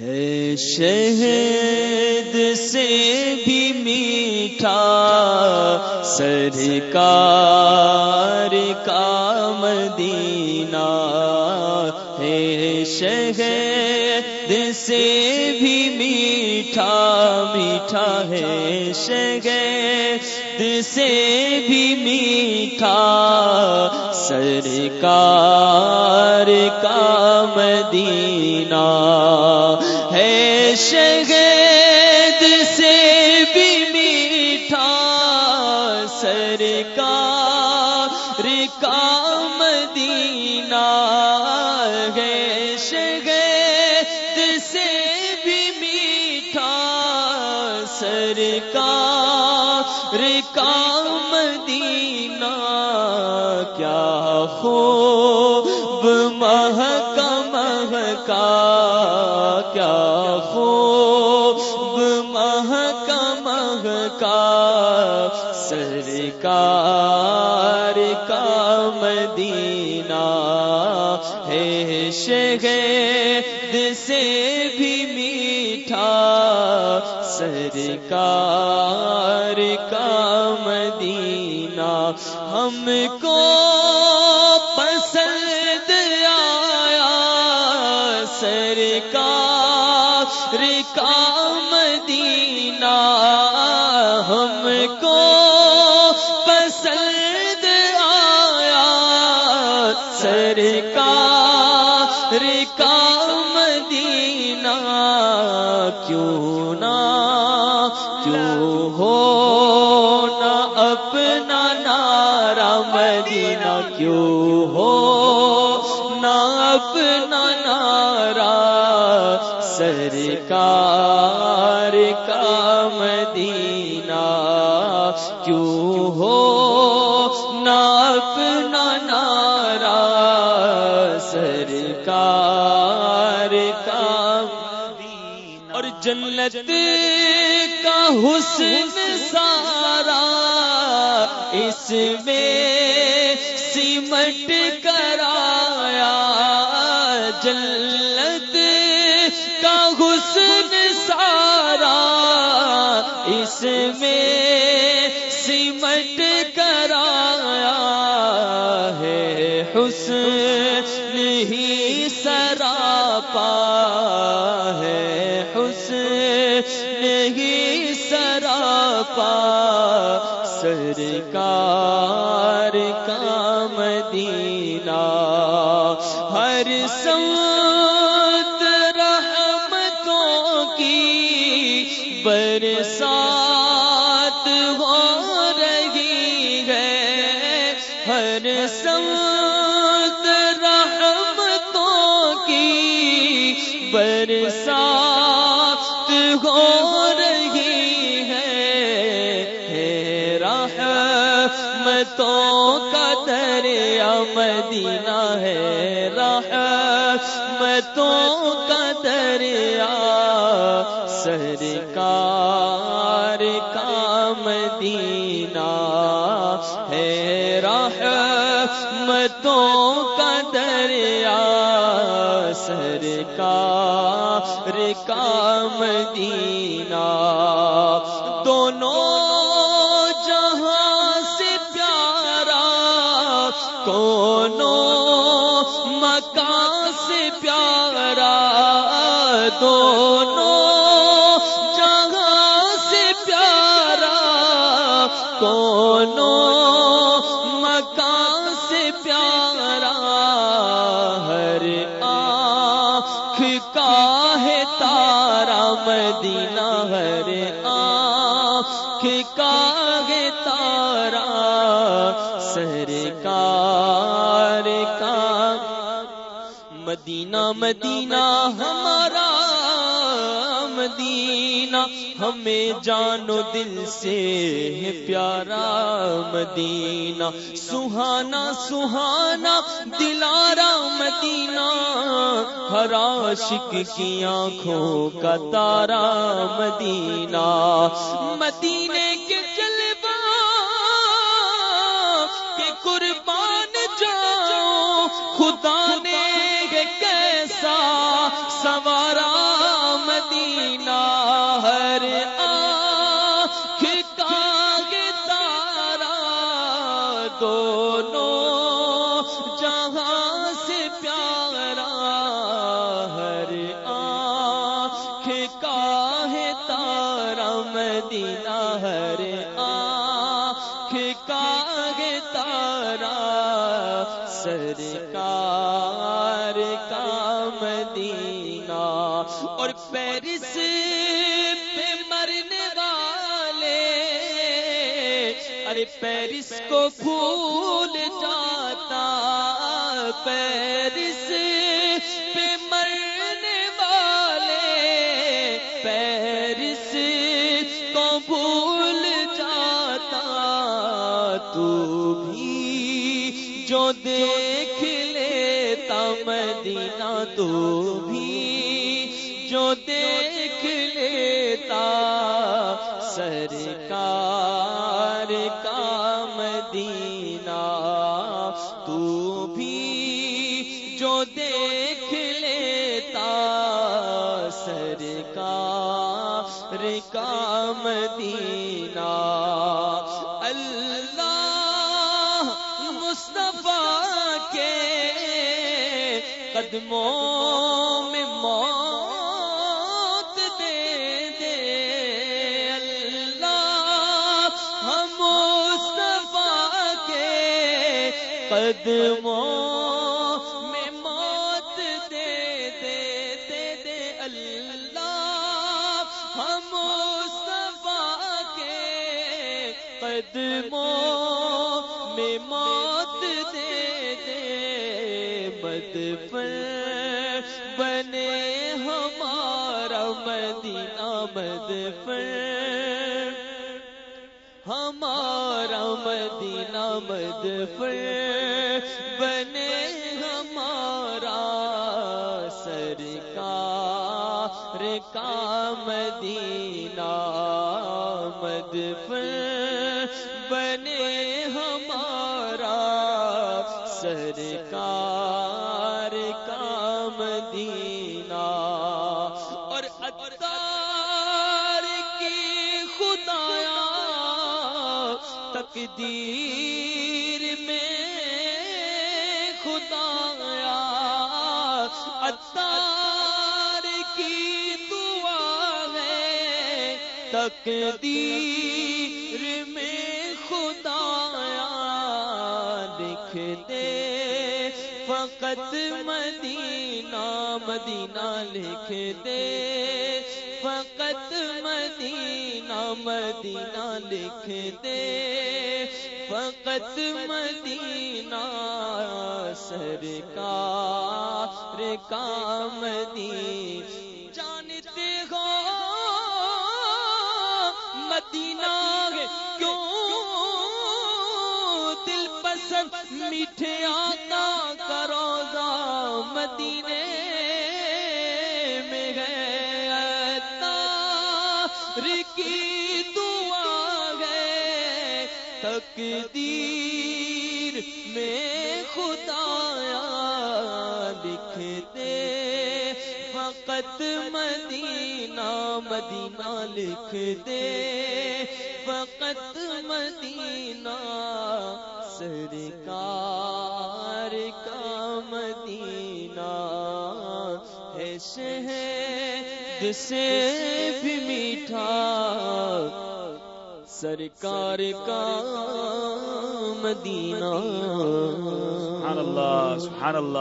ہے شہد سے بھی میٹھا سرکار کا مدینہ ہے شہد سے بھی میٹھا میٹھا ہے شہد سے بھی میٹھا سرکار کا مدینہ ہے شگید سے بھی میٹھا سرکار کا مدینہ ہے۔ شگید سے بھی میٹھا سرکار کا مدینہ۔ کیا خوب مدینہ ہے شہد سے بھی میٹھا سرکار کا مدینہ ہم کو پسند آیا سرکار کا مدینہ ہم کو کا مدینہ کیوں نہ کیوں ہو نہ اپنا نارا مدینہ؟ کیوں ہو نہ اپنا نارا سرکار کا مدینہ؟ کیوں ہو نہ اپنا جنت کا حسن سارا، اس میں سمٹ کرایا جنت کا حسن سارا، اس میں سمٹ سرکار کا مدینہ، ہر سمت رحمتوں کی برسات ہو رہی ہے۔ ہر سمت رحمتوں کی برسات ہو رحمتوں کا دریا، سرکار کا مدینہ ہے۔ رحمتوں کا دریا، سرکار کا مدینہ۔ دونوں جہاں سے پیارا، کونوں کونوں مکان سے پیارا ہر آنکھ کا ہے تارا، مدینہ ہر آنکھ کا ہے تارا، سرکار کا۔ مدینہ مدینہ، ہمارا مدینہ۔ ہمیں جانو دل سے ہے پیارا مدینہ، سہانا سہانا، دلارا مدینہ۔ ہر عاشق کی آنکھوں کا تارا مدینہ۔ مدینے کے جلوہ کے قربان جاؤ خدا نے کیسا سوارا مدینہ۔ ہر مدینہ اور پیرس پہ مرنے والے۔ ارے پیرس کو بھول جاتا پیرس مدینہ تو بھی جو دیکھ لیتا سرکار کا مدینہ، تو بھی جو دیکھ لیتا سرکار کا مدینہ۔ قدموں میں موت دے دے۔ اللہ ہم مصطفیٰ کے قدموں میں موت دے دے دے دے۔ اللہ ہم مصطفیٰ کے قدموں میں موت دے دے۔ مدفن بنے ہمارا مدینہ مدفن ہمارا مدینہ مدفن بنے ہمارا سرکار کا مدینہ مدفن بنے مدینہ اور اتار کی خدایا تقدیر میں خدایا اتار کی دعا ہے تقدیر میں خدایا لکھ دے فقط مدینہ مدینہ لکھ دے۔ فقط مدینہ مدینہ لکھ دے۔ فقط مدینہ، سرکار کا مدینہ۔ جانتے ہو، مدینہ کیوں دل پسند میٹھے تقدیر میں خدایا لکھ دے فقط مدینہ مدینہ لکھ دے فقط مدینہ، سرکار کا مدینہ ہے شہد سے بھی میٹھا سرکار کا مدینہ۔ سبحان اللہ سبحان اللہ۔